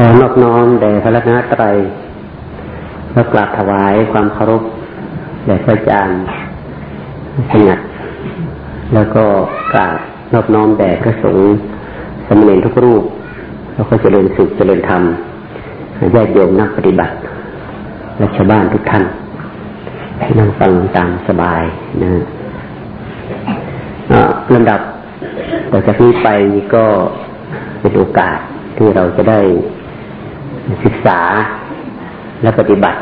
ขอนอบน้อมแด่พระรัตนตรัยและกราบถวายความเคารพแด่พระอาจารย์สงัดแล้วก็กราบนอบน้อมแด่พระสงฆ์สมณเณรทุกรูป แล้วก็เจริญสุขเจริญธรรมญาติโยมนักปฏิบัติ และชาวบ้านทุกท่านนั่งฟังตามสบายนะลำดับต่อจากนี้ไปก็เป็นโอกาสที่เราจะได้ ศึกษาและปฏิบัติ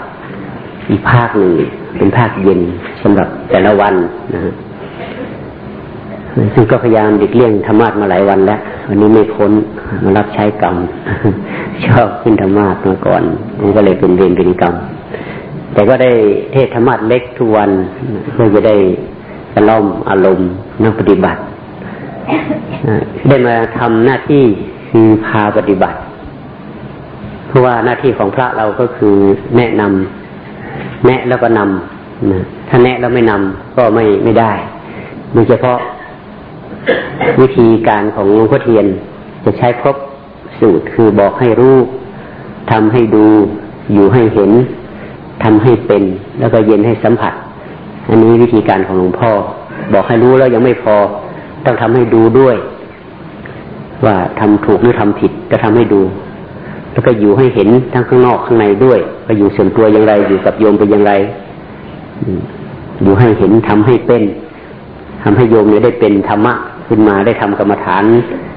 อีกภาคหนึ่งเป็นภาคเย็นสำหรับแต่ละวันนะฮะซึ่งก็พยายามดิกเลี่ยงธรรมะมาหลายวันแล้ว วันนี้ไม่พ้นมารับใช้กรรม ชอบขึ้นธรรมะมาก่อนมันก็เลยเป็นเวรเป็นกรรม แต่ก็ได้เทศธรรมะเล็กทุกวันเพื่อจะได้กระล่อมอารมณ์นักปฏิบัติได้มาทำหน้าที่คือพาปฏิบัติ เพราะว่าหน้าที่ของพระเราก็คือแนะนำแนะแล้วก็นำนะถ้าแนะแล้วไม่นำก็ไม่ไม่ได้โดยเฉพาะวิธีการของหลวงพ่อเทียน จะใช้ครบสูตรคือบอกให้รู้ทำให้ดูอยู่ให้เห็นทำให้เป็น แล้วก็เย็นให้สัมผัส อันนี้วิธีการของหลวงพ่อ บอกให้รู้แล้วยังไม่พอ ต้องทำให้ดูด้วย ว่าทำถูกหรือทำผิดก็ทำให้ดู แล้วก็อยู่ให้เห็นทั้งข้างนอกข้างในด้วยว่าอยู่ส่วนตัวอย่างไร อยู่กับโยมเป็นอย่างไร อยู่ให้เห็นทำให้เป็นทำให้โยมเนี่ยได้เป็นธรรมะขึ้นมาได้ทำกรรมฐาน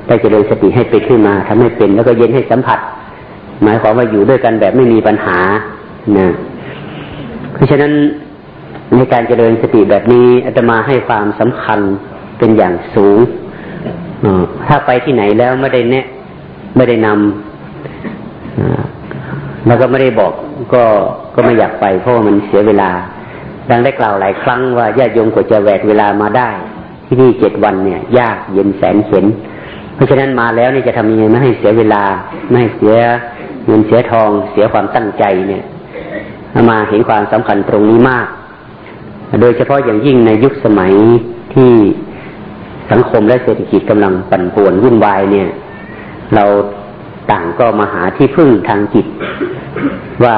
ได้เจริญสติให้เป็นขึ้นมาทำให้เป็นแล้วก็เย็นให้สัมผัส หมายความว่าอยู่ด้วยกันแบบไม่มีปัญหานะเพราะฉะนั้นในการเจริญสติแบบนี้อาตมาให้ความสำคัญเป็นอย่างสูงถ้าไปที่ไหนแล้วไม่ได้แนะ ไม่ได้นำ แล้วก็ไม่ได้บอกก็ก็ไม่อยากไปเพราะว่ามันเสียเวลาดังได้กล่าวหลายครั้งว่าญาติโยมกว่าจะแหวกเวลามาได้ ที่นี่เจ็ดวันเนี่ย ยากเย็นแสนเข็นเพราะฉะนั้นมาแล้วนี่จะทำยังไงไม่ให้เสียเวลา ไม่ให้เสียเงินเสียทอง เสียความตั้งใจเนี่ยมาเห็นความสำคัญตรงนี้มาก โดยเฉพาะอย่างยิ่งในยุคสมัยที่สังคมและเศรษฐกิจกำลังปั่นป่วนวุ่นวายเนี่ย เรา ต่างก็มาหาที่พึ่งทางจิต ว่า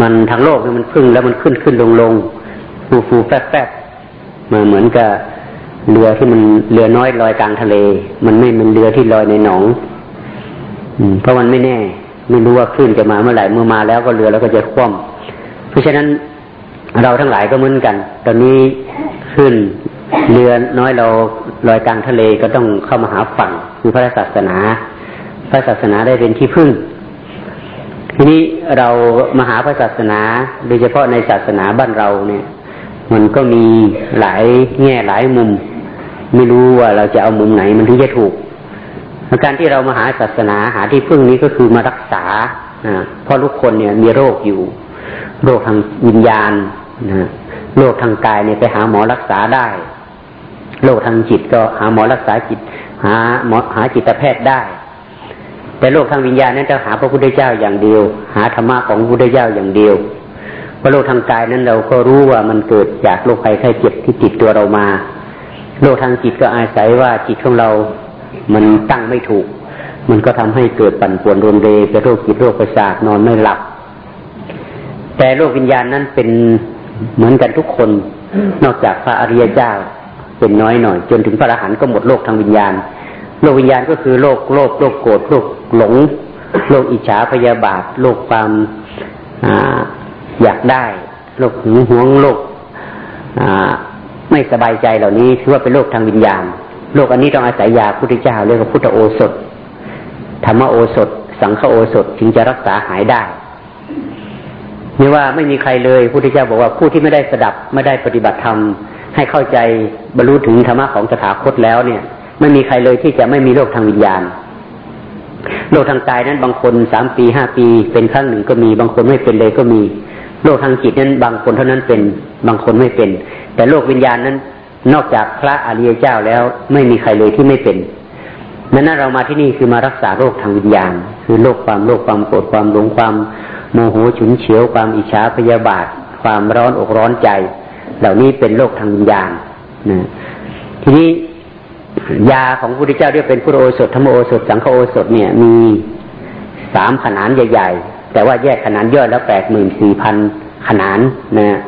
มันทางโลกมันพึ่งแล้วมันขึ้นขึ้นลงลงฟูฟูแฟบแฟบมาเหมือนกับเรือที่มันเรือน้อยลอยกลางทะเล มันไม่มันเรือที่ลอยในหนอง อืม เพราะมันไม่แน่ ไม่รู้ว่าขึ้นจะมาเมื่อไหร่เมื่อมาแล้วก็เรือแล้วก็จะคว่ำเพราะฉะนั้นเราทั้งหลายก็เหมือนกัน ตอนนี้ขึ้นเรือน้อยเราลอยกลางทะเลก็ต้องเข้ามาหาฝั่งคือพระศาสนา พระศาสนาได้เป็นที่พึ่ง ทีนี้เรามาหาพระศาสนา โดยเฉพาะในศาสนาบ้านเราเนี่ย มันก็มีหลายแง่หลายมุม ไม่รู้ว่าเราจะเอามุมไหนมันถึงจะถูกการที่เรามาหาศาสนาหาที่พึ่งนี้ก็คือมารักษาเพราะทุกคนเนี่ยมีโรคอยู่ โรคทางวิญญาณนะโรคทางกายเนี่ยไปหาหมอรักษาได้ โรคทางจิตก็หาหมอรักษาจิต หาหมอหาจิตแพทย์ได้ แต่โรคทางวิญญาณนั้นจะหาพระพุทธเจ้าอย่างเดียว หาธรรมะของพระพุทธเจ้าอย่างเดียวเพราะโรคทางกายนั้นเราก็รู้ว่ามันเกิดจากโรคภัยไข้เจ็บที่ติดตัวเรามาโรคทางจิตก็อาศัยว่าจิตของเรา มันตั้งไม่ถูก มันก็ทำให้เกิดปั่นป่วนรุนเรเป็นโรคจิตโรคประสาทนอนไม่หลับ แต่โรควิญญาณนั้นเป็นเหมือนกันทุกคน นอกจากพระอริยเจ้าเป็นน้อยหน่อย จนถึงพระอรหันต์ก็หมดโลกทางวิญญาณ โลกวิญญาณก็คือโลกโลภโลกโกรธโลกหลง โลกอิจฉาพยาบาท โลกความอยากได้ โลกหึงหวงโลกไม่สบายใจเหล่านี้ถือว่าเป็นโลกทางวิญญาณ โลกอันนี้ต้องอาศัยยาพุทธเจ้าเรียกว่าพุทธโอสถธรรมโอสถ สังฆโอสถถึงจะรักษาหายได้นี่ว่าไม่มีใครเลยพุทธเจ้าบอกว่าผู้ที่ไม่ได้สดับไม่ได้ปฏิบัติธรรมให้เข้าใจบรรลุถึงธรรมะของสถาคตแล้วเนี่ย ไม่มีใครเลยที่จะไม่มีโรคทางวิญญาณโรคทางกายนั้นบางคนสามปีห้าปี เป็นครั้งหนึ่งก็มีบางคนไม่เป็นเลยก็มีโรคทางจิตนั้นบางคนเท่านั้นเป็นบางคนไม่เป็น แต่โรควิญญาณนั้น นอกจากพระอริยเจ้าแล้วไม่มีใครเลยที่ไม่เป็นนั้นเรามาที่นี่คือมารักษาโรคทางวิญญาณ คือโรคความโรคความโกรธความหลงความโมโหฉุนเฉียวความอิจฉาพยาบาท ความร้อนอกร้อนใจ เหล่านี้เป็นโรคทางวิญญาณนะทีนี้ ยาของพระพุทธเจ้าเรียกเป็นพุทโอสถธรรมโอสถ สังฆโอสถเนี่ยมีสามขนานใหญ่ๆ แต่ว่าแยกขนานย่อยแล้วแปดหมื่นสี่พันขนานนะ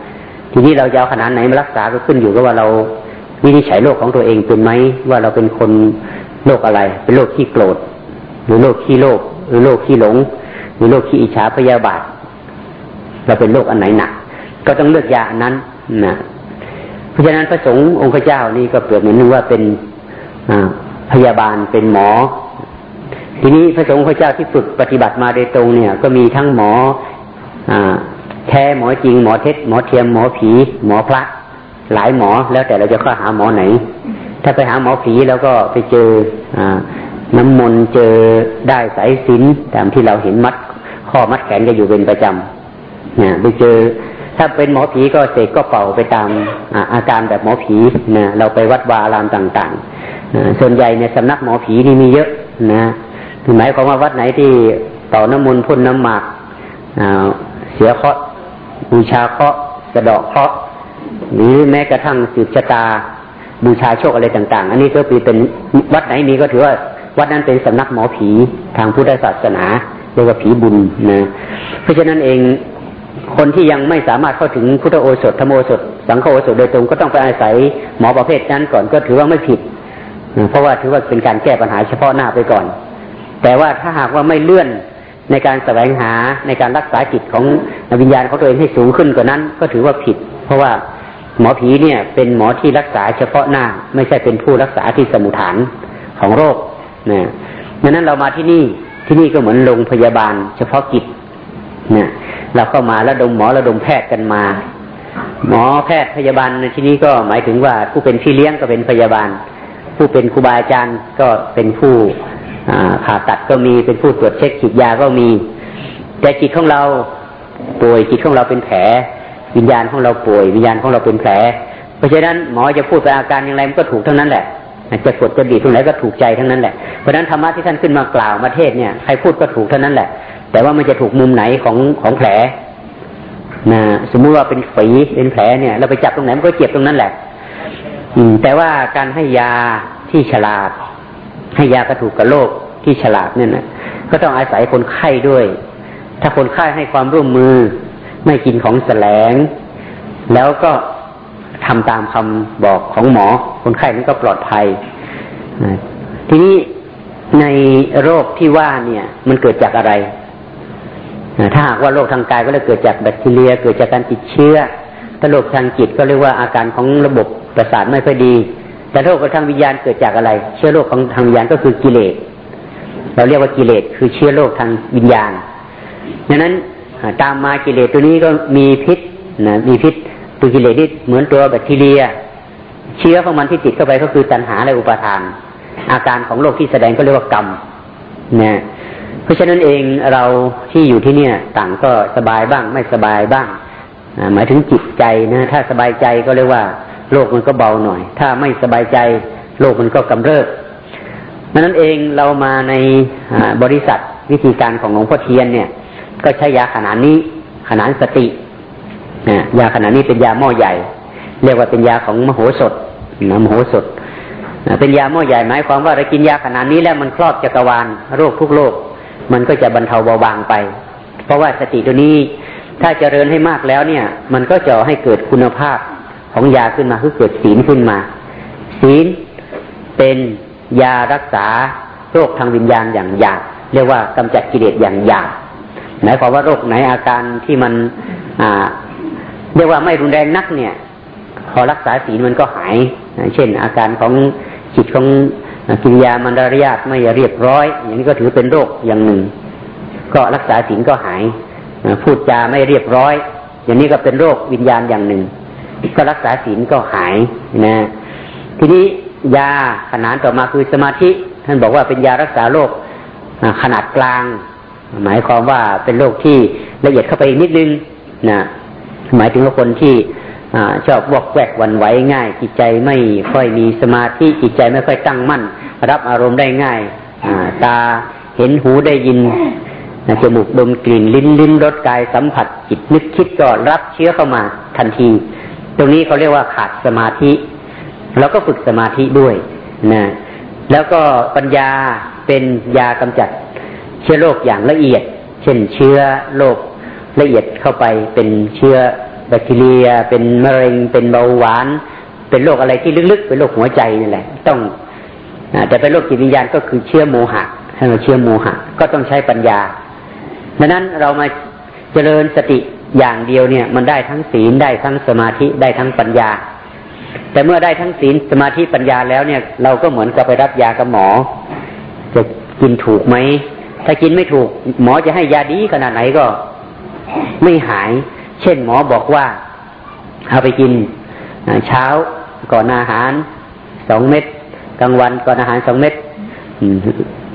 ทีนี้เราจะเอาขนาดไหนมารักษาก็ขึ้นอยู่กับว่าเราวินิจฉัยโรคของตัวเองเป็นไหมว่าเราเป็นคนโรคอะไร เป็นโรคขี้โกรธหรือโรคขี้โลภหรือโรคขี้หลง หรือโรคขี้อิจฉาพยาบาท เราเป็นโรคอันไหนหนักก็ต้องเลือกยาอันนั้นนะเพราะฉะนั้นพระสงฆ์องค์พระเจ้านี่ก็เปรียบเหมือนว่าเป็น พยาบาลเป็นหมอ ทีนี้พระสงฆ์พระเจ้าที่ฝึกปฏิบัติมาโดยตรงเนี่ย ก็มีทั้งหมออแท้หมอจริงหมอเท็จหมอเทียมหมอผี หมอพระ หลายหมอแล้วแต่เราจะเข้าหาหมอไหน ถ้าไปหาหมอผีแล้วก็ไปเจออน้ำมนต์เจอได้สายสินตามที่เราเห็นมัดข้อมัดแขนก็อยู่เป็นประจำเนี่ยไปเจอ ถ้าเป็นหมอผีก็เสกก็เป่าไปตามอาการแบบหมอผีนะเราไปวัดวาอารามต่างๆส่วนใหญ่ในสำนักหมอผีนี่มีเยอะนะหมายความว่าวัดไหนที่ต่อน้ำมนต์พ่นน้ำหมากเสียเคาะบูชาเคาะสะดอกเคาะหรือแม้กระทั่งสืบชะตาบูชาโชคอะไรต่าง ๆ อันนี้ก็เป็นวัดไหนมีก็ถือว่าวัดนั้นเป็นสำนักหมอผีทางพุทธศาสนาเรียกว่าผีบุญนะเพราะฉะนั้นเอง คนที่ยังไม่สามารถเข้าถึงพุทธโอสถธรรมโอสถ สังฆโอสถโดยตรงก็ต้องไปอาศัยหมอประเภทนั้นก่อนก็ถือว่าไม่ผิด เพราะว่าถือว่าเป็นการแก้ปัญหาเฉพาะหน้าไปก่อน แต่ว่าถ้าหากว่าไม่เลื่อนในการแสวงหาในการรักษาจิตของวิญญาณของตัวเองให้สูงขึ้นกว่านั้น ก็ถือว่าผิด เพราะว่าหมอผีเนี่ยเป็นหมอที่รักษาเฉพาะหน้า ไม่ใช่เป็นผู้รักษาที่สมุฐานของโรคนะดังนั้นเรามาที่นี่ที่นี่ก็เหมือนโรงพยาบาล เฉพาะกิจ เนี่ยเราก็มาแล้วดมหมอแล้วดมแพทย์กันมา หมอแพทย์พยาบาลในที่นี้ก็หมายถึงว่าผู้เป็นพี่เลี้ยงก็เป็นพยาบาล ผู้เป็นครูบาอาจารย์ก็เป็นผู้ผ่าตัดก็มีเป็นผู้ตรวจเช็คฉีดยาก็มี แต่จิตของเราป่วยจิตของเราเป็นแผล วิญญาณของเราป่วย วิญญาณของเราเป็นแผล เพราะฉะนั้นหมอจะพูดไปอาการอย่างไรมันก็ถูกทั้งนั้นแหละจะกดจะดีตรงไหนก็ถูกใจทั้งนั้นแหละเพราะฉะนั้นธรรมะที่ท่านขึ้นมากล่าวมาเทศเนี่ยใครพูดก็ถูกเท่านั้นแหละ แต่ว่ามันจะถูกมุมไหนของของแผลนะสมมุติว่าเป็นฝีเป็นแผลเนี่ย เราไปจับตรงไหนมันก็เจ็บตรงนั้นแหละ อืม แต่ว่าการให้ยาที่ฉลาด ให้ยากระถูกกับโรคที่ฉลาดเนี่ยนะก็ต้องอาศัยคนไข้ด้วย ถ้าคนไข้ให้ความร่วมมือ ไม่กินของแสลง แล้วก็ทำตามคำบอกของหมอ คนไข้นั้นก็ปลอดภัยทีนี้ในโรคที่ว่าเนี่ย มันเกิดจากอะไร ถ้าหากว่าโรคทางกายก็เลยเกิดจากแบคทีเรีย เกิดจากการติดเชื้อถ้าโรคทางจิตก็เรียกว่าอาการของระบบประสาทไม่ค่อยดี แต่โรคทางวิญญาณเกิดจากอะไร เชื้อโรคของทางวิญญาณก็คือกิเลส เราเรียกว่ากิเลสคือเชื้อโรคทางวิญญาณดังนั้นตามมากิเลสตัวนี้ก็มีพิษนะมีพิษตัวกิเลสที่เหมือนตัวแบคทีเรีย เชื้อของมันที่ติดเข้าไปก็คือตัณหาและอุปาทาน อาการของโรคที่แสดงก็เรียกว่ากรรมนะ เพราะฉะนั้นเองเราที่อยู่ที่เนี่ย ต่างก็สบายบ้าง ไม่สบายบ้างหมายถึงจิตใจนะถ้าสบายใจก็เรียกว่า โลกมันก็เบาหน่อย ถ้าไม่สบายใจ โลกมันก็กำเริบดังนั้นเองเรามาในบริษัทวิธีการของหลวงพ่อเทียนเนี่ย ก็ใช้ยาขนาดนี้ขนาดสติยาขนาดนี้เป็นยาหม้อใหญ่ เรียกว่าเป็นยาของมโหสถนะมโหสถเป็นยาหม้อใหญ่หมายความว่าเรากินยาขนาดนี้แล้วมันครอบจักรวาลโรคทุกโรค มันก็จะบรรเทาเบาบางไป เพราะว่าสติตัวนี้ถ้าเจริญให้มากแล้วเนี่ย มันก็จะให้เกิดคุณภาพของยาขึ้นมาคือเกิดศีลขึ้นมา ศีลเป็นยารักษาโรคทางวิญญาณอย่างหยาบเรียกว่ากำจัดกิเลสอย่างหยาบหมายความว่าโรคไหนอาการที่มันอ่าเรียกว่าไม่รุนแรงนักเนี่ย พอรักษาศีลมันก็หาย เช่น อาการของจิตของ กิริยามนดารยาตไม่เรียบร้อย อย่างนี้ก็ถือเป็นโรคอย่างหนึ่ง ก็รักษาศีลก็หาย พูดจาไม่เรียบร้อย อย่างนี้ก็เป็นโรควิญญาณอย่างหนึ่ง ก็รักษาศีลก็หายนะ ทีนี้ยาขนาดต่อมาคือสมาธิ ท่านบอกว่าเป็นยารักษาโรคขนาดกลาง หมายความว่าเป็นโรคที่ละเอียดเข้าไปนิดนึงนะหมายถึงว่าคนที่ ชอบวอกแวกวันไหวง่าย จิตใจไม่ค่อยมีสมาธิจิตใจไม่ค่อยตั้งมั่น รับอารมณ์ได้ง่ายตาเห็นหูได้ยินจมูกดมกลิ่นลิ้นลิ้นรสกายสัมผัสจิตนึกคิดก็รับเชื้อเข้ามาทันที ตรงนี้เขาเรียกว่าขาดสมาธิแล้วก็ฝึกสมาธิด้วยนะแล้วก็ปัญญาเป็นยากำจัดเชื้อโรคอย่างละเอียด เช่นเชื้อโรคละเอียดเข้าไปเป็นเชื้อ แบคทีเรีย เป็นมะเร็งเป็นเบาหวาน เป็นโรคอะไรที่ลึกๆ เป็นโรคหัวใจนี่แหละ ต้องแต่เป็นโรคจิตวิญญาณก็คือเชื้อโมหะให้เราเชื้อโมหะ ก็ต้องใช้ปัญญาดังนั้นเรามาเจริญสติอย่างเดียวเนี่ย มันได้ทั้งศีลได้ทั้งสมาธิได้ทั้งปัญญา แต่เมื่อได้ทั้งศีลสมาธิปัญญาแล้วเนี่ย เราก็เหมือนกับไปรับยากับหมอ จะกินถูกไหมถ้ากินไม่ถูก หมอจะให้ยาดีขนาดไหนก็ไม่หาย เช่นหมอบอกว่า เอาไปกินเช้าก่อนอาหารสองเม็ดกลางวันก่อนอาหารสองเม็ด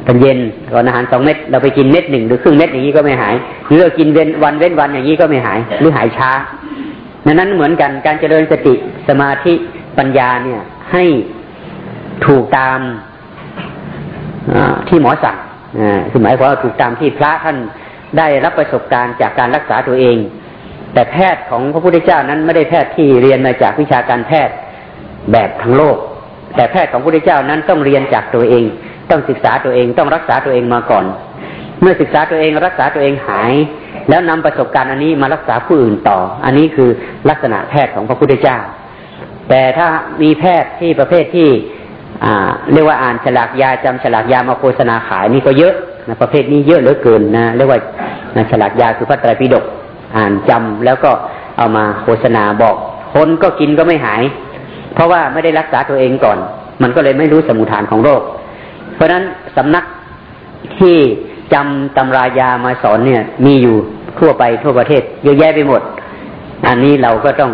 ตอนเย็นก่อนอาหารสองเม็ดเราไปกินเม็ดหนึ่งหรือครึ่งเม็ดอย่างนี้ก็ไม่หาย หรือเรากินเว้นวันเว้นวันอย่างนี้ก็ไม่หาย หรือหายช้าดังนั้นเหมือนกันการเจริญสติสมาธิปัญญาเนี่ย ให้ถูกตามที่หมอสั่งคือหมายความว่าถูกตามที่พระท่านได้รับประสบการณ์จากการรักษาตัวเอง แต่แพทย์ของพระพุทธเจ้านั้นไม่ได้แพทย์ที่เรียนมาจากวิชาการแพทย์แบบทั้งโลก แต่แพทย์ของพระพุทธเจ้านั้นต้องเรียนจากตัวเอง ต้องศึกษาตัวเองต้องรักษาตัวเองมาก่อน เมื่อศึกษาตัวเองรักษาตัวเองหาย แล้วนำประสบการณ์อันนี้มารักษาผู้อื่นต่อ อันนี้คือลักษณะแพทย์ของพระพุทธเจ้า แต่ถ้ามีแพทย์ที่ประเภทที่เรียกว่าอ่านฉลากยาจำฉลากยามาโฆษณาขายนี่ก็เยอะนะประเภทนี้เยอะเหลือเกินนะเรียกว่าฉลากยาคือพระไตรปิฎก อ่านจำแล้วก็เอามาโฆษณาบอกคนก็กินก็ไม่หาย เพราะว่าไม่ได้รักษาตัวเองก่อน มันก็เลยไม่รู้สมุฐานของโรค เพราะฉะนั้นสำนักที่จำตำรายามาสอนเนี่ย มีอยู่ทั่วไปทั่วประเทศ เยอะแยะไปหมด อันนี้เราก็ต้อง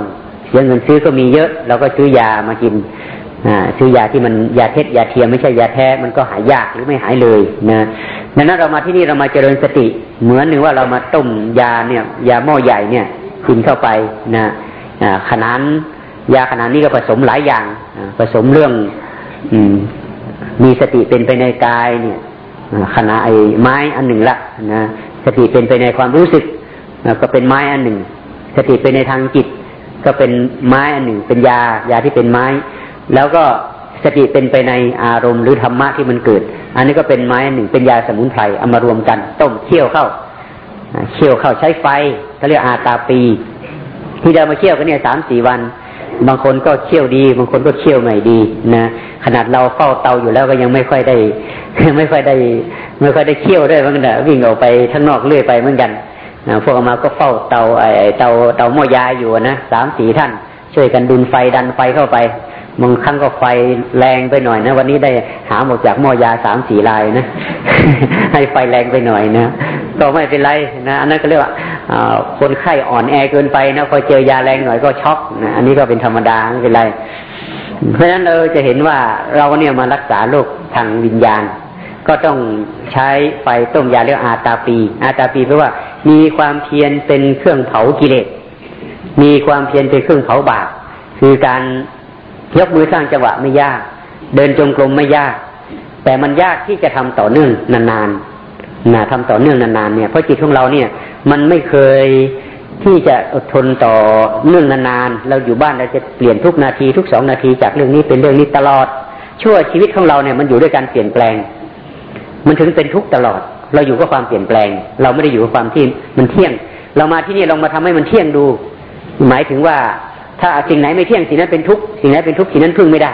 เสียเงินซื้อก็มีเยอะ เราก็ซื้อยามากิน ซื้อยาที่มันยาเท็จยาเทียมไม่ใช่ยาแท้มันก็หายยากหรือไม่หายเลยนะดังนั้นเรามาที่นี่เรามาเจริญสติ เหมือนหนึ่งว่าเรามาต้มยาเนี่ย ยาหม้อใหญ่เนี่ยกินเข้าไปนะขนาดยาขนาดนี้ก็ผสมหลายอย่างผสมเรื่อง อืม มีสติเป็นไปในกายเนี่ยขณะไอ้ไม้อันหนึ่งละนะสติเป็นไปในความรู้สึกก็เป็นไม้อันหนึ่ง สติเป็นในทางจิต ก็เป็นไม้อันหนึ่ง เป็นยายาที่เป็นไม้ แล้วก็สติเป็นไปในอารมณ์หรือธรรมะที่มันเกิด อันนี้ก็เป็นไม้หนึ่งเป็นยาสมุนไพรเอามารวมกัน ต้มเคี่ยวเข้าเคี่ยวเข้าใช้ไฟเขาเรียกอาตาปี ที่เรามาเคี่ยวกันเนี่ยสามสี่วัน บางคนก็เคี่ยวดี บางคนก็เคี่ยวไม่ดีนะขนาดเราเฝ้าเตาอยู่แล้วก็ยังไม่ค่อยได้ไม่ค่อยได้ ไม่ค่อยได้เคี่ยวด้วยเหมือนกันวิ่งออกไปข้างนอกเรื่อยไปเหมือนกันนะพวกมาก็เฝ้าเตาไอเตาเตาหม้อยาอยู่นะสามสี่ท่าน ช่วยกันดุนไฟดันไฟเข้าไป บางครั้งก็ไฟแรงไปหน่อยนะ วันนี้ได้หาหมดจากหม้อยาสามสี่ลายนะ ให้ไฟแรงไปหน่อยนะก็ไม่เป็นไรนะอันนั้นก็เรียกว่าคนไข้อ่อนแอเกินไปนะพอเจอยาแรงหน่อยก็ช็อกนะอันนี้ก็เป็นธรรมดาไม่เป็นไร เพราะฉะนั้นเราจะเห็นว่าเราเนี่ยมารักษาโรคทางวิญญาณ ก็ต้องใช้ไฟต้มยาเรียกอาตาปี อาตาปีแปลว่า มีความเพียรเป็นเครื่องเผากิเลสมีความเพียรเป็นเครื่องเผาบาปคือการ ยกมือสร้างจังหวะไม่ยาก เดินจงกรมไม่ยาก แต่มันยากที่จะทำต่อเนื่องนานๆนะทำต่อเนื่องนานๆเนี่ยเพราะจิตของเราเนี่ย มันไม่เคยที่จะอดทนต่อเนื่องนานๆเราอยู่บ้านเราจะเปลี่ยนทุกนาทีทุกสองนาทีจากเรื่องนี้เป็นเรื่องนี้ตลอด ชั่วชีวิตของเราเนี่ยมันอยู่ด้วยการเปลี่ยนแปลง มันถึงเป็นทุกตลอด เราอยู่กับความเปลี่ยนแปลง เราไม่ได้อยู่กับความที่มันเที่ยง เรามาที่นี่ลองมาทำให้มันเที่ยงดู หมายถึงว่า ถ้าสิ่งไหนไม่เที่ยงสิ่งนั้นเป็นทุกสิ่งไหนเป็นทุกสิ่งนั้นพึ่งไม่ได้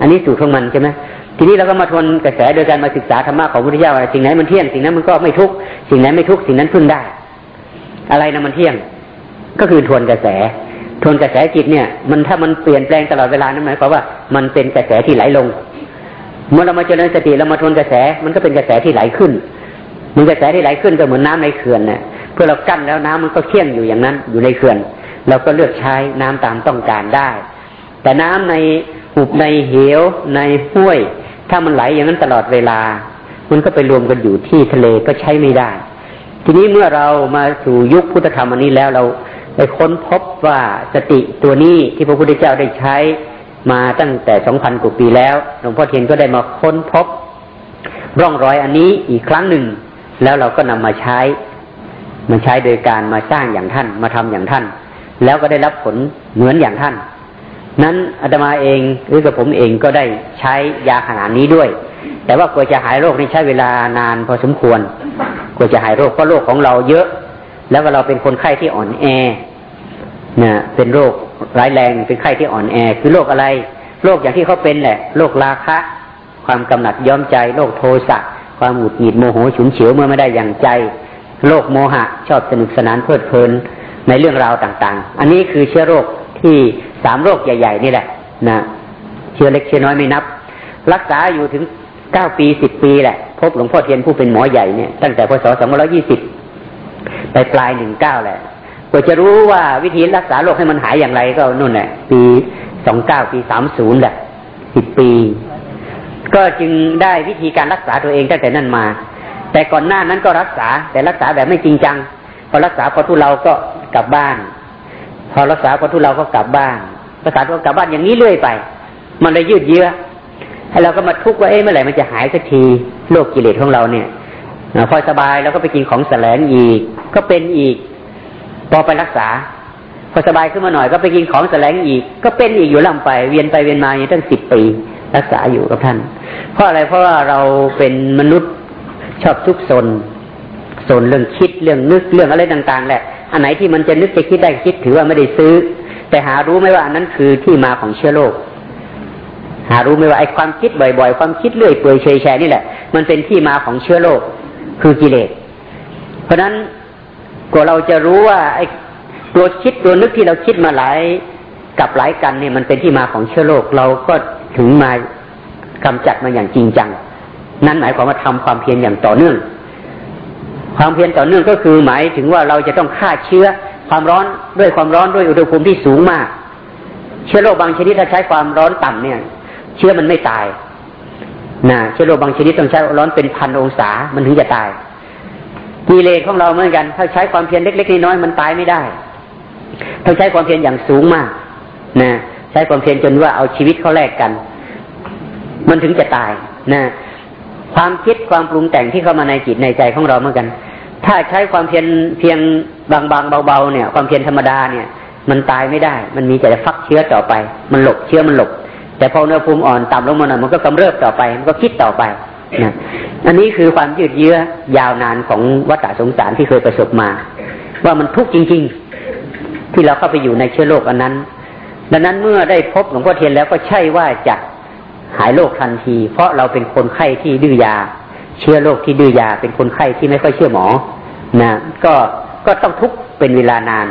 อันนี้สูตรของมันใช่ไหมทีนี้เราก็มาทวนกระแสโดยการมาศึกษาธรรมะของพระพุทธเจ้าว่าสิ่งไหนมันเที่ยงสิ่งนั้นมันก็ไม่ทุกสิ่งไหนไม่ทุกสิ่งนั้นพึ่งได้ อะไรนะมันเที่ยง ก็คือทวนกระแส ทวนกระแสจิตเนี่ย มันถ้ามันเปลี่ยนแปลงตลอดเวลานั่นหมายความว่ามันเป็นกระแสที่ไหลลง เมื่อเรามาเจริญสติเรามาทวนกระแสมันก็เป็นกระแสที่ไหลขึ้นมันกระแสที่ไหลขึ้นก็เหมือนน้าในเขื่อนเนี่ยเพื่อเรากั้นแล้วน้ำมันก็เที่ยงอยู่อย่างนั้นอยู่ในเขื่อน เราก็เลือกใช้น้ำตามต้องการได้ แต่น้ำในหุบในเหวในห้วย ถ้ามันไหลอย่างนั้นตลอดเวลา มันก็ไปรวมกันอยู่ที่ทะเลก็ใช้ไม่ได้ ทีนี้เมื่อเรามาสู่ยุคพุทธธรรมอันนี้แล้วเราได้ค้นพบว่าสติตัวนี้ที่พระพุทธเจ้าได้ใช้มาตั้งแต่สองพันกว่าปีแล้วหลวงพ่อเทียนก็ได้มาค้นพบ ร่องรอยอันนี้อีกครั้งหนึ่ง แล้วเราก็นำมาใช้มาใช้โดยการมาสร้างอย่างท่านมาทำอย่างท่าน แล้วก็ได้รับผลเหมือนอย่างท่าน นั้นอาตมาเองหรือกับผมเองก็ได้ใช้ยาขนาดนี้ด้วย แต่ว่ากว่าจะหายโรคนี่ใช้เวลานานพอสมควรกว่าจะหายโรคเพราะโรคของเราเยอะ แล้วก็เราเป็นคนไข้ที่อ่อนแอเนี่ยเป็นโรคร้ายแรงเป็นไข้ที่อ่อนแอ คือโรคอะไร โรคอย่างที่เขาเป็นแหละโรคราคะ ความกำหนัดย้อมใจโรคโทสะความหงุดหงิดโมโหฉุนเฉียวเมื่อไม่ได้อย่างใจโรคโมหะ ชอบสนุกสนานเพลิดเพลิน ในเรื่องราวต่างๆ อันนี้คือเชื้อโรคที่สามโรคใหญ่ ๆ นี่แหละนะเชื้อเล็กเชื้อน้อยไม่นับ รักษาอยู่ถึงเก้าปีสิบปีแหละ พบหลวงพ่อเทียนผู้เป็นหมอใหญ่เนี่ยตั้งแต่พศสองร้อยี่สิบไปปลายหนึ่งเก้าแหละกว่าจะรู้ว่าวิธีรักษาโรคให้มันหายอย่างไรก็นู่นแหละปีสองเก้าปีสามศูนย์แหละสิบปี ก็จึงได้วิธีการรักษาตัวเองตั้งแต่นั้นมา แต่ก่อนหน้านั้นก็รักษาแต่รักษาแบบไม่จริงจัง พอรักษาพอทุเราก็ กลับบ้าน พอรักษาพอทุเราก็กลับบ้านรักษาตัวกลับบ้านอย่างนี้เรื่อยไป มันเลยยืดเยื้อให้เราก็มาทุกข์ว่าเอ๊ะเมื่อไหร่มันจะหายสักทีโรคกิเลสของเราเนี่ยพอสบายแล้วก็ไปกินของแสลงอีก ก็เป็นอีก พอไปรักษา พอสบายขึ้นมาหน่อยก็ไปกินของแสลงอีก ก็เป็นอีกอยู่ลำไป เวียนไปเวียนมาอย่างตั้งสิบปีรักษาอยู่กับท่าน เพราะอะไรเพราะว่าเราเป็นมนุษย์ชอบทุกซนซนเรื่องคิดเรื่องนึกเรื่องอะไรต่าง ๆ แหละ อันไหนที่มันจะนึกจะคิดได้คิดถือว่าไม่ได้ซื้อ แต่หารู้ไหมว่าอันนั้นคือที่มาของเชื้อโรคหารู้ไหมว่าไอ้ความคิดบ่อยๆ ความคิดเรื่อยเปื่อยเฉยแฉนี่แหละ มันเป็นที่มาของเชื้อโรคคือกิเลส เพราะฉะนั้นกว่าเราจะรู้ว่าไอ้ตัวคิดตัวนึกที่เราคิดมาหลายกับหลายกันเนี่ยมันเป็นที่มาของเชื้อโรคเราก็ถึงมากำจัดมาอย่างจริงจัง นั่นหมายความว่าทำความเพียรอย่างต่อเนื่อง ความเพียรต่อเนื่องก็คือหมายถึงว่าเราจะต้องฆ่าเชื้อความร้อนด้วยความร้อนด้วยอุณหภูมิที่สูงมาก เชื้อโรคบางชนิดถ้าใช้ความร้อนต่ำเนี่ย เชื้อมันไม่ตายนะเชื้อโรคบางชนิดต้องใช้ร้อนเป็นพันองศามันถึงจะตายกิเลสของเราเหมือนกัน ถ้าใช้ความเพียรเล็กๆน้อยๆมันตายไม่ได้ต้องใช้ความเพียรอย่างสูงมากนะใช้ความเพียรจนว่าเอาชีวิตเขาแลกกัน มันถึงจะตายนะ ความคิดความปรุงแต่งที่เข้ามาในจิตในใจของเราเหมือนกัน ถ้าใช้ความเพียรเพียงบางๆเบาๆเนี่ย ความเพียรธรรมดาเนี่ย มันตายไม่ได้ มันมีแต่จะฟักเชื้อต่อไป มันหลบเชื้อมันหลบ แต่พออุณหภูมิอ่อนต่ำลงมาหน่อยมันก็กำเริบต่อไป มันก็คิดต่อไปนะอันนี้คือความยืดเยื้อยาวนานของวัฏสงสารที่เคยประสบมา ว่ามันทุกข์จริง ๆ ที่เราเข้าไปอยู่ในเชื้อโรคอันนั้น ดังนั้นเมื่อได้พบหลวงพ่อเทียนแล้วก็ใช่ว่าจะ หายโรคทันที เพราะเราเป็นคนไข้ที่ดื้อยา เชื้อโรคที่ดื้อยา เป็นคนไข้ที่ไม่ค่อยเชื่อหมอนะก็ก็ต้องทุกเป็นเวลานาน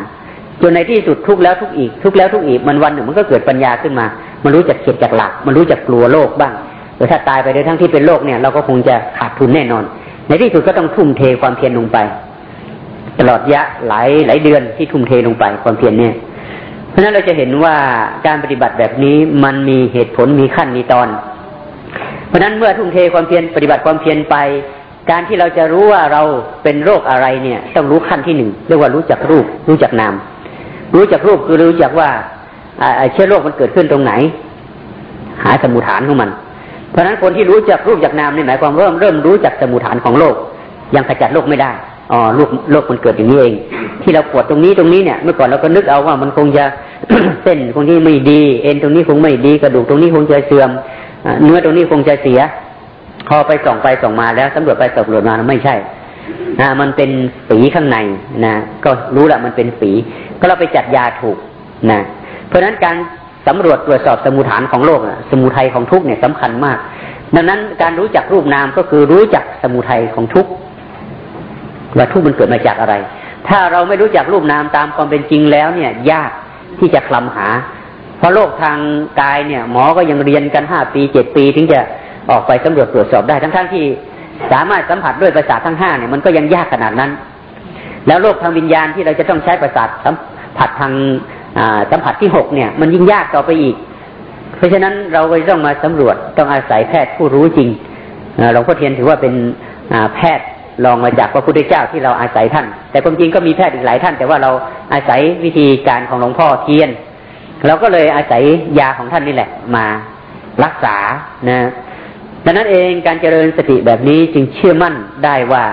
จนในที่สุดทุกแล้วทุกอีก ทุกแล้วทุกอีกมันวันหนึ่งมันก็เกิดปัญญาขึ้นมา มันรู้จักเข็ดจากหลัก มันรู้จักกลัวโรคบ้างแต่ถ้าตายไปโดยทั้งที่เป็นโรคเนี่ย เราก็คงจะขาดทุนแน่นอน ในที่สุดก็ต้องทุ่มเทความเพียรลงไป ตลอดยะหลายหลายเดือนที่ทุ่มเทลงไปความเพียรเนี่ย เพราะนั้นเราจะเห็นว่าการปฏิบัติแบบนี้มันมีเหตุผลมีขั้นมีตอน เพราะนั้นเมื่อทุ่มเทความเพียรปฏิบัติความเพียรไป การที่เราจะรู้ว่าเราเป็นโรคอะไรเนี่ย ต้องรู้ขั้นที่หนึ่งเรียกว่ารู้จักรูป รู้จักนาม รู้จักรูปคือรู้จักว่าเชื้อโรคมันเกิดขึ้นตรงไหน หาสมุฐานของมัน เพราะฉะนั้นคนที่รู้จักรูปจากนามนี่หมายความเริ่มเริ่มรู้จักสมุฐานของโลก ยังขจัดโลกไม่ได้ อ๋อโรคโรคมันเกิดอย่างนี้เอง ที่เราปวดตรงนี้ตรงนี้เนี่ยเมื่อก่อนเราก็นึกเอาว่ามันคงจะเส้นคงที่ไม่ดี เอ็นตรงนี้คงไม่ดีกระดูกตรงนี้คงจะเสื่อมเนื้อตรงนี้คงจะเสีย พอไปส่องไปส่องมาแล้วสำรวจไปสำรวจมาไม่ใช่นะมันเป็นฝีข้างในนะก็รู้ละมันเป็นฝีก็เราไปจัดยาถูกนะเพราะฉะนั้นการสำรวจตรวจสอบสมุฐานของโลกสมุทัยของทุกเนี่ยสำคัญมาก ดังนั้นการรู้จักรูปนามก็คือรู้จักสมุทัยของทุก ว่าทุกข์มันเกิดมาจากอะไร ถ้าเราไม่รู้จักรูปนามตามความเป็นจริงแล้วเนี่ย ยากที่จะคลำหา เพราะโรคทางกายเนี่ย หมอก็ยังเรียนกันห้าปีเจ็ดปี ถึงจะออกไปสำรวจตรวจสอบได้ทั้งๆทที่สามารถสัมผัสด้วยประสาททั้งห้าเนี่ยมันก็ยังยากขนาดนั้น แล้วโรคทางวิญญาณที่เราจะต้องใช้ประสาทสัมผัสทางสัมผัสที่หกเนี่ย มันยิ่งยากต่อไปอีก เพราะฉะนั้นเราก็ต้องมาสำรวจต้องอาศัยแพทย์ผู้รู้จริงหลวงพ่อเทียนถือว่าเป็นแพทย์ ลองมาจากพระพุทธเจ้าที่เราอาศัยท่าน แต่ความจริงก็มีแพทย์อีกหลายท่าน แต่ว่าเราอาศัยวิธีการของหลวงพ่อเทียน เราก็เลยอาศัยยาของท่านนี่แหละ มารักษานะดังนั้นเองการเจริญสติแบบนี้จึงเชื่อมั่นได้ว่า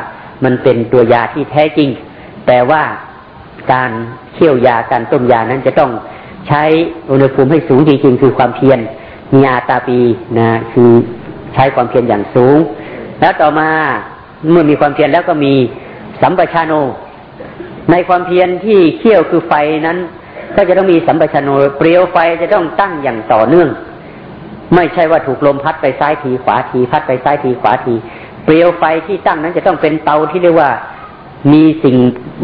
มันเป็นตัวยาที่แท้จริง แต่ว่าการเคี่ยวยาการต้มยานั้นจะต้องใช้อุณหภูมิให้สูงจริงๆ คือความเพียรมีอาตาปีนะคือใช้ความเพียรอย่างสูง แล้วต่อมา เมื่อมีความเพียรแล้วก็มีสัมปชานโน ในความเพียรที่เขี่ยวคือไฟนั้น ก็จะต้องมีสัมปชานโน เปลวไฟจะต้องตั้งอย่างต่อเนื่อง ไม่ใช่ว่าถูกลมพัดไปซ้ายทีขวาทีพัดไปซ้ายทีขวาที เปลวไฟที่ตั้งนั้นจะต้องเป็นเตาที่เรียกว่ามีสิ่ง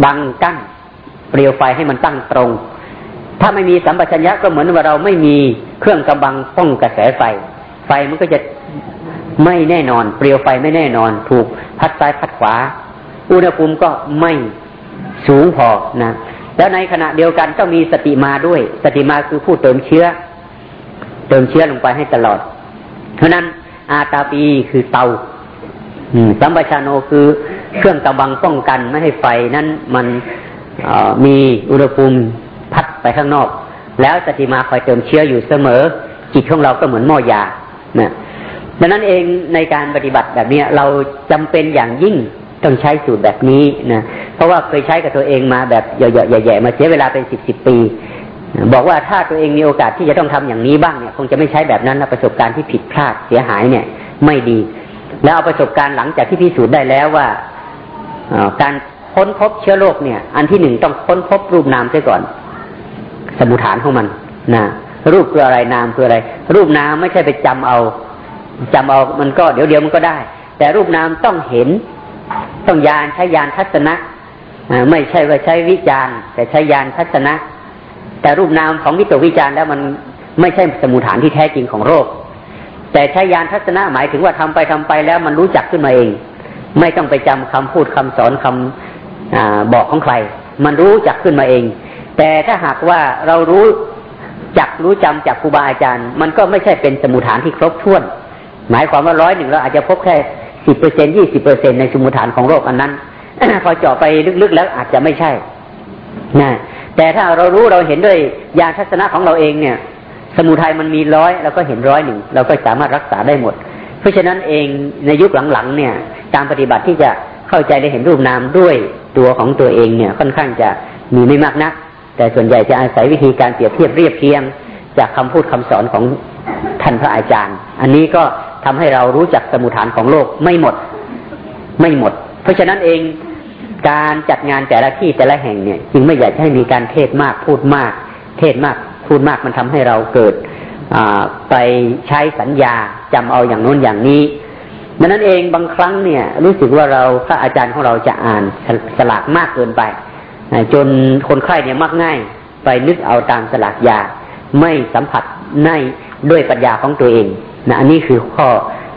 บังกั้นเปลวไฟให้มันตั้งตรง ถ้าไม่มีสัมปชัญญะก็เหมือนว่าเราไม่มีเครื่องกำบังป้องกระแสไฟ ไฟมันก็จะ ไม่แน่นอน เปลวไฟไม่แน่นอน ถูกพัดซ้ายพัดขวา อุณหภูมิก็ไม่สูงพอนะแล้วในขณะเดียวกันต้องมีสติมาด้วย สติมาคือผู้เติมเชื้อ เติมเชื้อลงไปให้ตลอด เพราะนั้นอาตาปีคือเตาสัมปชานโนคือเครื่องตะบังป้องกันไม่ให้ไฟนั้นมันมีอุณหภูมิพัดไปข้างนอก แล้วสติมาคอยเติมเชื้ออยู่เสมอ จิตของเราก็เหมือนหม้อยานะ ดังนั้นเองในการปฏิบัติแบบนี้เราจำเป็นอย่างยิ่งต้องใช้สูตรแบบนี้นะเพราะว่าเคยใช้กับตัวเองมาแบบเยอะๆแย่ๆมาเสียเวลาเป็นสิบสิบปี บอกว่าถ้าตัวเองมีโอกาสที่จะต้องทำอย่างนี้บ้างเนี่ยคงจะไม่ใช้แบบนั้นประสบการณ์ที่ผิดพลาดเสียหายเนี่ย ไม่ดี แล้วเอาประสบการณ์หลังจากที่พิสูจน์ได้แล้วว่าการค้นพบเชื้อโรคเนี่ย อันที่หนึ่งต้องค้นพบรูปนามซะก่อน สมุฐานของมันนะรูปคืออะไรนามคืออะไร รูปนามไม่ใช่ไปจำเอา จำเอามันก็เดี๋ยวเดียวมันก็ได้ แต่รูปนามต้องเห็น ต้องยานใช้ยานทัศนะไม่ใช่ว่าใช้วิจารณ์ แต่ใช้ยานทัศนะ แต่รูปนามของวิตกวิจารณ์แล้วมันไม่ใช่สมุฐานที่แท้จริงของโรค แต่ใช้ยานทัศนะหมายถึงว่าทำไปทำไปแล้วมันรู้จักขึ้นมาเอง ไม่ต้องไปจำคำพูดคำสอนคำอบอกของใคร มันรู้จักขึ้นมาเอง แต่ถ้าหากว่าเรารู้จักรู้จำจากครูบาอาจารย์ มันก็ไม่ใช่เป็นสมุฐานที่ครบถ้วน หมายความว่าร้อยหนึ่งเราอาจจะพบแค่สิบเปอร์เซ็นยี่สิบเปอร์เซ็นในสมุทฐานของโรคอันนั้น พอเจาะไปลึกๆแล้วอาจจะไม่ใช่นะแต่ถ้าเรารู้เราเห็นด้วยญาทัศนะของเราเองเนี่ย สมุทัยมันมีร้อยเราก็เห็นร้อยหนึ่งเราก็สามารถรักษาได้หมด เพราะฉะนั้นเองในยุคหลังๆเนี่ยการปฏิบัติที่จะเข้าใจได้เห็นรูปนามด้วยตัวของตัวเองเนี่ยค่อนข้างจะมีไม่มากนัก แต่ส่วนใหญ่จะอาศัยวิธีการเปรียบเทียบเรียบเคียง จากคำพูดคำสอนของท่านพระอาจารย์ อันนี้ก็ ทำให้เรารู้จักสมุทฐานของโลกไม่หมด ไม่หมด เพราะฉะนั้นเองการจัดงานแต่ละที่แต่ละแห่งเนี่ย จึงไม่อยากให้มีการเทศมากพูดมาก เทศมากพูดมากมันทำให้เราเกิดไปใช้สัญญาจำเอาอย่างโน้นอย่างนี้ดังนั้นเองบางครั้งเนี่ย รู้สึกว่าเราพระอาจารย์ของเราจะอ่านสลากมากเกินไปจนคนไข้เนี่ยมักง่าย ไปนึกเอาตามสลากยา ไม่สัมผัสในด้วยปัญญาของตัวเอง นะอันนี้คือข้อ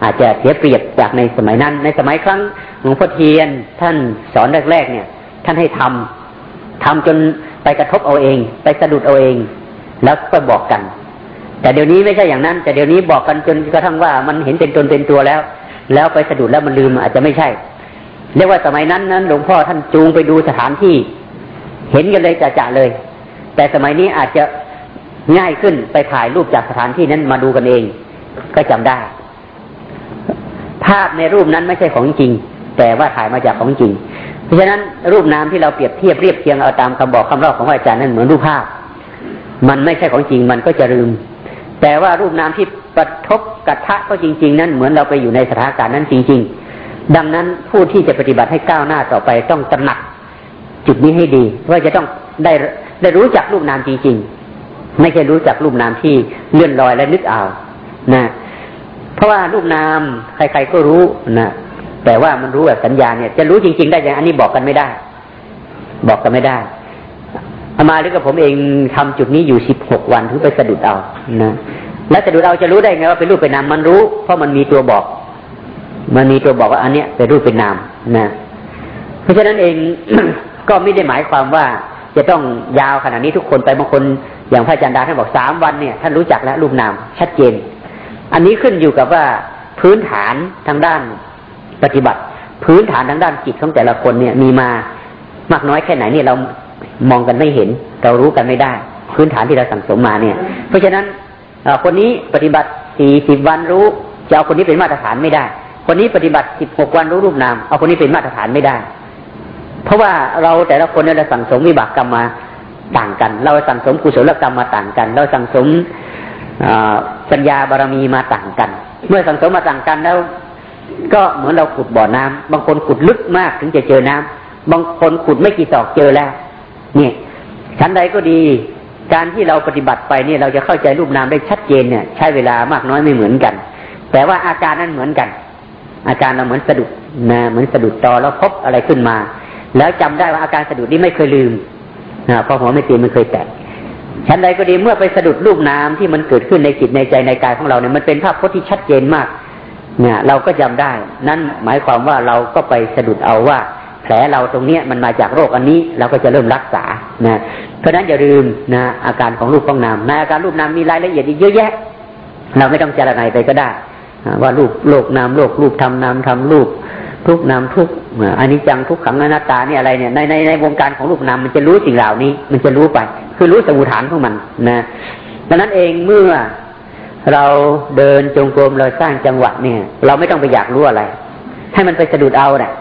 อาจจะเสียเปรียบจากในสมัยนั้น ในสมัยครั้งหลวงพ่อเทียน ท่านสอนแรกๆเนี่ย ท่านให้ทำทำจนไปกระทบเอาเอง ไปสะดุดเอาเอง แล้วก็บอกกัน แต่เดี๋ยวนี้ไม่ใช่อย่างนั้น แต่เดี๋ยวนี้บอกกันจนกระทั่งว่ามันเห็นเป็นตนเป็นตัวแล้ว แล้วไปสะดุดแล้วมันลืมอาจจะไม่ใช่เรียกว่าสมัยนั้นนั้นหลวงพ่อท่านจูงไปดูสถานที่ เห็นกันเลยจะจะเลย แต่สมัยนี้อาจจะง่ายขึ้นไปถ่ายรูปจากสถานที่นั้นมาดูกันเอง ก็จำได้ ภาพในรูปนั้นไม่ใช่ของจริง แต่ว่าถ่ายมาจากของจริง เพราะฉะนั้นรูปนามที่เราเปรียบเทียบเรียบเคียงเอาตามคำบอกคำเล่าของอาจารย์นั้นเหมือนรูปภาพ มันไม่ใช่ของจริงมันก็จะลืม แต่ว่ารูปนามที่กระทบกระทะก็จริง ๆ นั้นเหมือนเราไปอยู่ในสถานการณ์นั้นจริง ๆ ดังนั้นผู้ที่จะปฏิบัติให้ก้าวหน้าต่อไปต้องตระหนัก จุดนี้ให้ดีว่าจะต้องได้ได้รู้จักรูปนามจริง ๆ ไม่ใช่รู้จักรูปนามที่เลื่อนลอยและนึกเอา นะเพราะว่ารูปนามใครๆก็รู้นะแต่ว่ามันรู้แบบสัญญาเนี่ย จะรู้จริง ๆ ได้ยังอันนี้บอกกันไม่ได้ บอกกันไม่ได้อามาหรือกับผมเองทำจุดนี้อยู่สิบหกวันถึงไปสะดุดเอานะแล้วจะดูเราจะรู้ได้ไงว่าเป็นรูปเป็นนามมันรู้ เพราะมันมีตัวบอก มันมีตัวบอกว่าอันเนี้ยเป็นรูปเป็นนามนะ เพราะฉะนั้นเองก็ไม่ได้หมายความว่าจะต้องยาวขนาดนี้ทุกคนไปบางคนอย่างพระอาจารย์ดาท่านบอกสามวันเนี่ยท่านรู้จักแล้วรูปนามชัดเจน อันนี้ขึ้นอยู่กับว่าพื้นฐานทางด้านปฏิบัติ พื้นฐานทางด้านจิตของแต่ละคนเนี่ย มีมามากน้อยแค่ไหนเนี่ยเรามองกันไม่เห็น เรารู้กันไม่ได้ พื้นฐานที่เราสั่งสมมาเนี่ย เพราะฉะนั้นคนนี้ปฏิบัติสี่สิบวันรู้จะเอาคนนี้เป็นมาตรฐานไม่ได้ คนนี้ปฏิบัติสิบหกวันรู้รูปนามเอาคนนี้เป็นมาตรฐานไม่ได้ เพราะว่าเราแต่ละคนเนี่ยเราสั่งสมวิบากกรรมมาต่างกัน เราสั่งสมกุศลกรรมมาต่างกัน เราสั่งสม ปัญญาบารมีมาต่างกัน เมื่อสังสมมาต่างกันแล้ว ก็เหมือนเราขุดบ่อน้ำบางคนขุดลึกมากถึงจะเจอน้ำบางคนขุดไม่กี่ตอกเจอแล้วเนี่ยชั้นใดก็ดี การที่เราปฏิบัติไปเนี่ยเราจะเข้าใจรูปนามได้ชัดเจนเนี่ย ใช้เวลามากน้อยไม่เหมือนกัน แต่ว่าอาการนั้นเหมือนกัน อาการเราเหมือนสะดุดนะเหมือนสะดุดตอแล้วพบอะไรขึ้นมา แล้วจำได้ว่าอาการสะดุดนี้ไม่เคยลืมนะเพราะหัวไม่ตีมันเคยแตก ชั้นใดก็ดีเมื่อไปสะดุดรูปนามที่มันเกิดขึ้นในจิตในใจในกายของเราเนี่ยมันเป็นภาพพจน์ที่ชัดเจนมาก เนี่ย เราก็จำได้ นั่นหมายความว่าเราก็ไปสะดุดเอาว่า แผลเราตรงเนี้ยมันมาจากโรคอันนี้เราก็จะเริ่มรักษานะเพราะฉะนั้นอย่าลืมนะอาการของรูปของนามในอาการรูปนามมีรายละเอียดอีกเยอะแยะ เราไม่ต้องเจรนายไปก็ได้ว่ารูปโลกนามโลกรูปทำนามทำรูปทุกนามทุกอันนี้จังทุกขังอนัตตาเนี่ยอะไรเนี่ยในในในวงการของรูปนามมันจะรู้สิ่งเหล่านี้ มันจะรู้ไป คือรู้สมุฐานของมันนะดังนั้นเองเมื่อเราเดินจงกรมเราสร้างจังหวะเนี่ย เราไม่ต้องไปอยากรู้อะไร ให้มันไปสะดุดเอาเนี่ย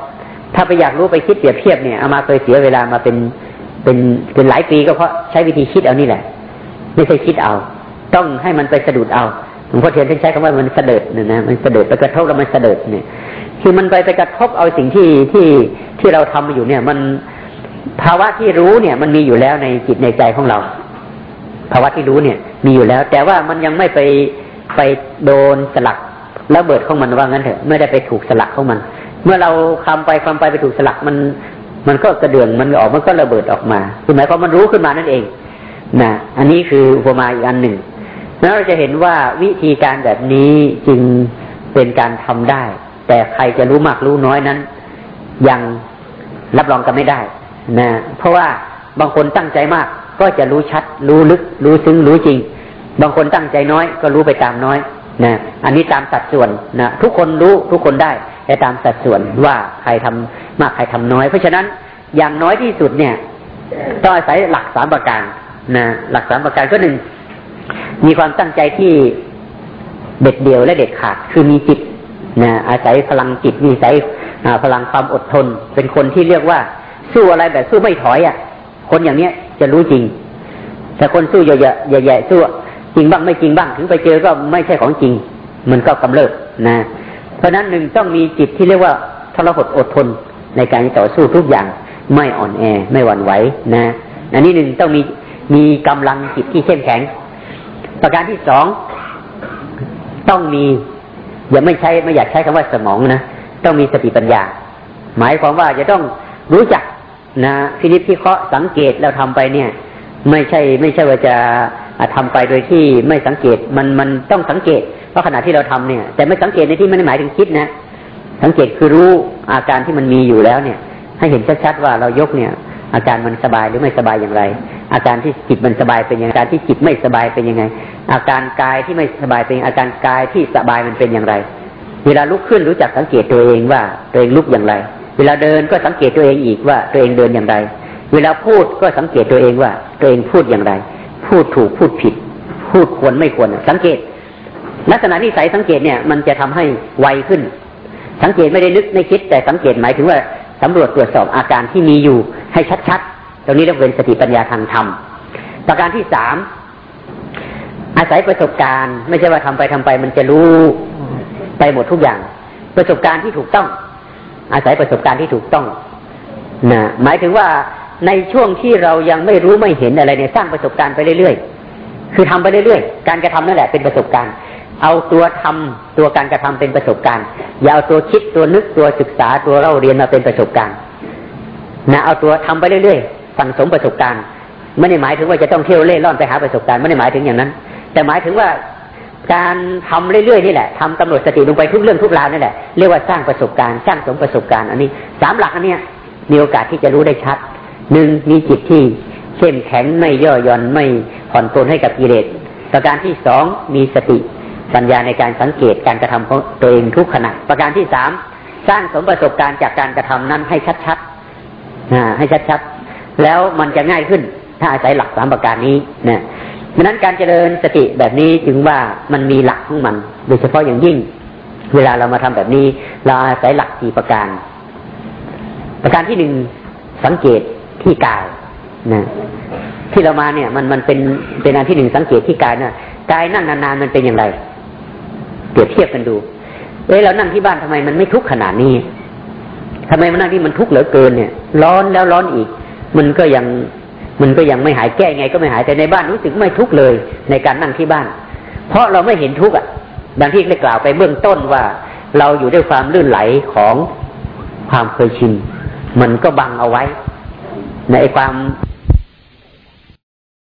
ถ้าไปอยากรู้ไปคิดเปรียบเทียบเนี่ยเอามาเคยเสียเวลามาเป็นเป็นเป็นหลายปีก็เพราะใช้วิธีคิดเอานี่แหละ ไม่ใช่คิดเอา ต้องให้มันไปสะดุดเอาหลวงพ่อเทียนท่านใช้คำว่ามันเสด็จเนี่ยนะมันเสด็จไปกระทบแล้วมันเสด็จเนี่ย คือมันไปไปกระทบเอาสิ่งที่ที่ที่เราทำมาอยู่เนี่ย มัน ภาวะที่รู้เนี่ย มันมีอยู่แล้วในจิตในใจของเรา ภาวะที่รู้เนี่ย มีอยู่แล้ว แต่ว่ามันยังไม่ไปไปโดนสลักแล้วเบิดของมันว่างั้นเถอะไม่ได้ไปถูกสลักของมัน เมื่อเราคำไปคำไปไปถูกสลักมันมันก็กระเดื่องมันออกมันก็ระเบิดออกมาคือหมายความมันรู้ขึ้นมานั่นเองนะอันนี้คืออุปมาอีกอันหนึ่งแล้วเราจะเห็นว่าวิธีการแบบนี้จึงเป็นการทำได้ แต่ใครจะรู้มากรู้น้อยนั้น ยังรับรองกันไม่ได้ นะเพราะว่าบางคนตั้งใจมากก็จะรู้ชัด รู้ลึก รู้ซึ้งรู้จริง บางคนตั้งใจน้อยก็รู้ไปตามน้อยนะอันนี้ตามสัดส่วนนะทุกคนรู้ทุกคนได้ แต่ตามสัดส่วนว่าใครทำมากใครทำน้อย เพราะฉะนั้นอย่างน้อยที่สุดเนี่ยต้องอาศัยหลักสามประการนะหลักสามประการก็หนึ่งมีความตั้งใจที่เด็ดเดี่ยวและเด็ดขาดคือมีจิตนะอาศัยพลังจิตมีอาศัยพลังความอดทน เป็นคนที่เรียกว่า สู้อะไรแบบสู้ไม่ถอยอะ คนอย่างเนี้ยจะรู้จริง แต่คนสู้เยอะๆแย่ๆสู้จริงบ้างไม่จริงบ้าง ถึงไปเจอก็ไม่ใช่ของจริง มันก็กำเริบนะ เพราะนั้นหนึ่งต้องมีจิตที่เรียกว่าทรหดอดทนในการต่อสู้ทุกอย่างไม่อ่อนแอไม่หวั่นไหวนะอันนี้หนึ่งต้องมีมีกำลังจิตที่เข้มแข็ง ประการที่สองต้องมี อย่าไม่ใช้ไม่อยากใช้คำว่าสมองนะต้องมีสติปัญญา หมายความว่าจะต้องรู้จัก นะพินิจพิเคราะห์สังเกตเราทำไปเนี่ย ไม่ใช่ไม่ใช่ว่าจะทำไปโดยที่ไม่สังเกตมันมันต้องสังเกตเพราะขณะที่เราทำเนี่ย แต่ไม่สังเกตในที่ไม่ได้หมายถึงคิดนะ สังเกตคือรู้อาการที่มันมีอยู่แล้วเนี่ย ให้เห็นชัดๆว่าเรายกเนี่ย อาการมันสบายหรือไม่สบายอย่างไร อาการที่จิตมันสบายเป็นยังไงอาการที่จิตไม่สบายเป็นยังไง อาการกายที่ไม่สบายเป็นอาการกายที่สบายมันเป็นอย่างไร เวลาลุกขึ้นรู้จักสังเกตตัวเองว่าตัวเองลุกอย่างไร เวลาเดินก็สังเกตตัวเองอีกว่าตัวเองเดินอย่างไร เวลาพูดก็สังเกตตัวเองว่า ตัวเองพูดอย่างไร พูดถูกพูดผิด พูดควรไม่ควร สังเกต ลักษณะนิสัยสังเกตเนี่ย มันจะทำให้ไวขึ้น สังเกตไม่ได้นึกไม่คิด แต่สังเกตหมายถึงว่าสำรวจตรวจสอบอาการที่มีอยู่ให้ชัดๆ ตรงนี้เรียกเป็นสติปัญญาทางธรรม ประการที่สามอาศัยประสบการณ์ ไม่ใช่ว่าทำไปทำไปมันจะรู้ไปหมดทุกอย่าง ประสบการณ์ที่ถูกต้อง อาศัยประสบการณ์ที่ถูกต้องนะหมายถึงว่าในช่วงที่เรายังไม่รู้ไม่เห็นอะไรเนี่ยสร้างประสบการณ์ไปเรื่อยๆ คือทำไปเรื่อยๆ การกระทำนั่นแหละเป็นประสบการณ์ เอาตัวทำตัวการกระทำเป็นประสบการณ์ อย่าเอาตัวคิดตัวนึกตัวศึกษาตัวเล่าเรียนมาเป็นประสบการณ์นะเอาตัวทำไปเรื่อยๆ สั่งสมประสบการณ์ ไม่ได้หมายถึงว่าจะต้องเที่ยวเล่ร่อนไปหาประสบการณ์ไม่ได้หมายถึงอย่างนั้น แต่หมายถึงว่า การทำเรื่อยๆนี่แหละทำกำหนดสติลงไปทุกเรื่องทุกราวนี่แหละเรียกว่าสร้างประสบการณ์สร้างสมประสบการณ์อันนี้สามหลักอันเนี้ยมีโอกาสที่จะรู้ได้ชัดหนึ่งมีจิตที่เข้มแข็งไม่ย่อหย่อนไม่ผ่อนปลนให้กับกิเลสประการที่สองมีสติปัญญาในการสังเกตการกระทำของตัวเองทุกขณะ ประการที่สามสร้างสมประสบการณ์จากการกระทำนั้นให้ชัดๆให้ชัดๆแล้วมันจะง่ายขึ้นถ้าอาศัยหลักสามประการนี้เนี่ย ดังนั้นการเจริญสติแบบนี้จึงว่ามันมีหลักของมัน โดยเฉพาะอย่างยิ่ง เวลาเรามาทำแบบนี้ เราอาศัยหลักสี่ประการ ประการที่หนึ่งสังเกตที่กายนะที่เรามาเนี่ยมันมันเป็นเป็นอันที่หนึ่งสังเกตที่กายนะกายนั่งนานๆมันเป็นอย่างไรเปรียบเทียบกันดูเอ้เรานั่งที่บ้านทำไมมันไม่ทุกข์ขนาดนี้ทำไมมันนั่งที่มันทุกข์เหลือเกินเนี่ย ร้อนแล้วร้อนอีก มันก็ยัง มันก็ยังไม่หายแก้ไงก็ไม่หายแต่ในบ้านรู้สึกไม่ทุกข์เลย ในการนั่งที่บ้าน เพราะเราไม่เห็นทุกข์อะดังที่ได้กล่าวไปเบื้องต้นว่า เราอยู่ด้วยความลื่นไหลของความเคยชินมันก็บังเอาไว้ ในความ